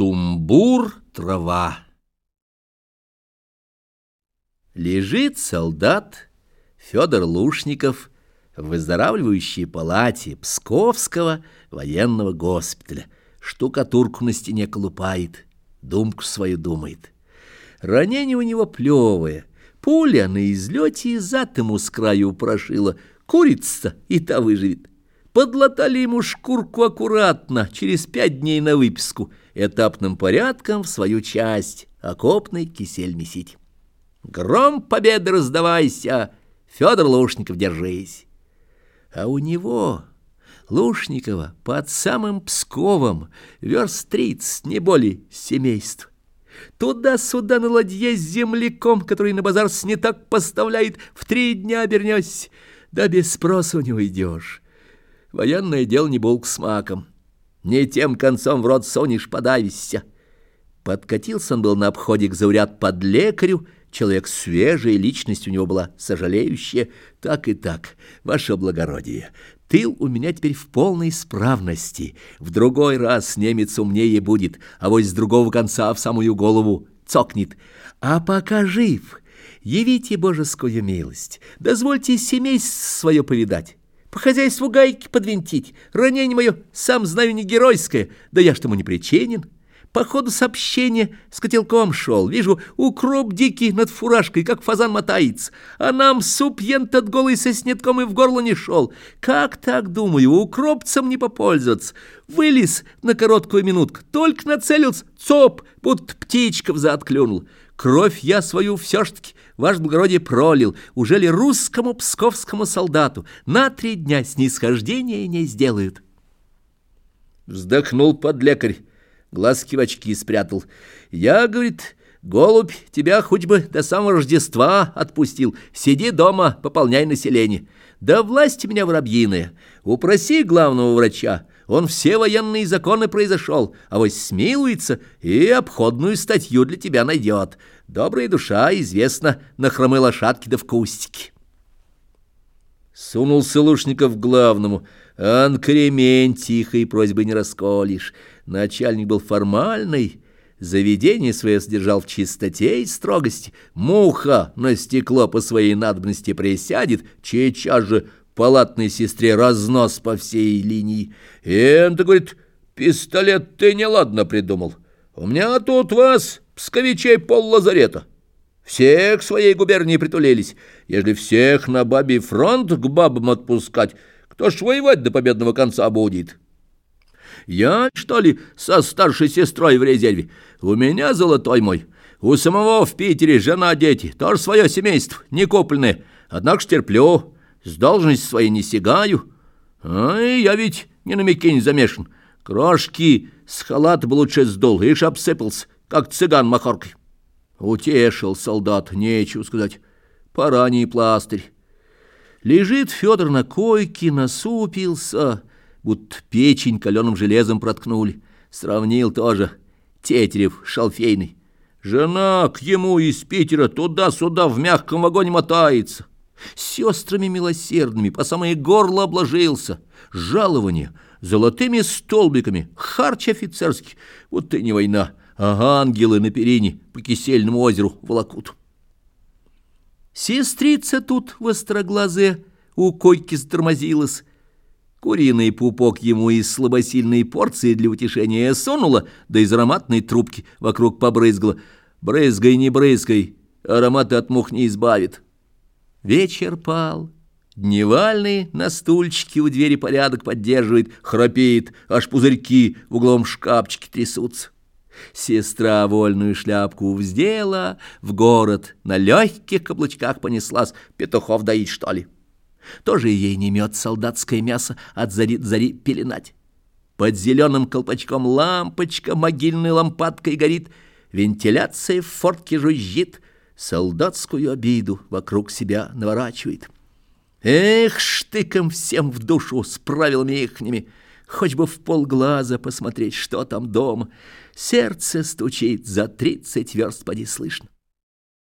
Сумбур трава. Лежит солдат Федор Лушников в выздоравливающей палате Псковского военного госпиталя. Штукатурку на стене колупает, думку свою думает. Ранение у него плевое, пуля на излете и зад ему с краю прошила. Курица и та выживет. Подлатали ему шкурку аккуратно, через пять дней на выписку, этапным порядком в свою часть, окопный кисель месить. Гром победы раздавайся, Федор Лушников, держись. А у него, Лушникова, под самым Псковом, верст тридцать, не более, семейств. Туда-сюда на ладье с земляком, который на базар сняток поставляет, в три дня обернешься, да без спросу не уйдешь. Военное дело не булк с маком. Не тем концом в рот сонишь, подавишься. Подкатился он был на обходе к зауряд под лекарю, человек свежий, личность у него была сожалеющая. Так и так, ваше благородие, тыл у меня теперь в полной исправности. В другой раз немец умнее будет, а вот с другого конца в самую голову цокнет. А пока жив, явите божескую милость, дозвольте семейство свое повидать. По хозяйству гайки подвинтить. Ранение мое, сам знаю, не геройское. Да я ж тому не причинен. По ходу сообщения с котелком шел. Вижу, укроп дикий над фуражкой, как фазан мотается. А нам суп ентот голый со снетком и в горло не шел. Как так, думаю, укропцем не попользоваться? Вылез на короткую минутку, только нацелился, цоп, будто птичка в зад клюнул. Кровь я свою все ж таки, ваше благородие, пролил. Уже ли русскому псковскому солдату на три дня снисхождения не сделают? Вздохнул подлекарь, глазки в очки спрятал. Я, говорит, голубь, тебя хоть бы до самого Рождества отпустил. Сиди дома, пополняй население. Да власть меня воробьиная. Упроси главного врача, он все военные законы произошел, а вот смилуется и обходную статью для тебя найдет. Добрая душа, известно, на хромой лошадке да в кустике. Сунулся Лушников к главному. Анкремень тихой просьбы не расколешь. Начальник был формальный, заведение свое содержал в чистоте и строгости. Муха на стекло по своей надобности присядет, сейчас же палатной сестре разнос по всей линии. Это, говорит, пистолет ты неладно придумал. У меня тут вас, псковичей, пол лазарета. Всех своей губернии притулились. Если всех на бабий фронт к бабам отпускать, кто ж воевать до победного конца будет? Я, что ли, со старшей сестрой в резерве? У меня золотой мой. У самого в Питере жена, дети, тоже свое семейство, не купленное. Однако ж терплю. С должности своей не сигаю. Ай, я ведь не на Микине замешан. Крошки с халата бы лучше сдул, ишь обсыпался, как цыган махоркой. Утешил солдат, нечего сказать. Пораней пластырь. Лежит Федор на койке, насупился, будто печень каленым железом проткнули. Сравнил тоже Тетерев шалфейный. Жена к ему из Питера туда-сюда в мягком вагоне мотается сестрами милосердными по самое горло обложился, жалование золотыми столбиками, харч офицерский, вот и не война, а ангелы на перине по кисельному озеру волокут. Сестрица тут востроглазая у койки стормозилась, Куриный пупок ему из слабосильной порции для утешения сунула, да из ароматной трубки вокруг побрызгала. Брызгай, не брызгай, ароматы от мух не избавит. Вечер пал. Дневальный на стульчике у двери порядок поддерживает, храпеет, аж пузырьки в углом шкафчике трясутся. Сестра вольную шляпку вздела, в город на легких каблучках понеслась, петухов доить, что ли. Тоже ей не мед солдатское мясо от зари до зари пеленать. Под зеленым колпачком лампочка могильной лампадкой горит, вентиляция в фортке жужжит — солдатскую обиду вокруг себя наворачивает. Эх, штыком всем в душу с правилами ихними, хоть бы в полглаза посмотреть, что там дома. Сердце стучит, за тридцать верст поди слышно.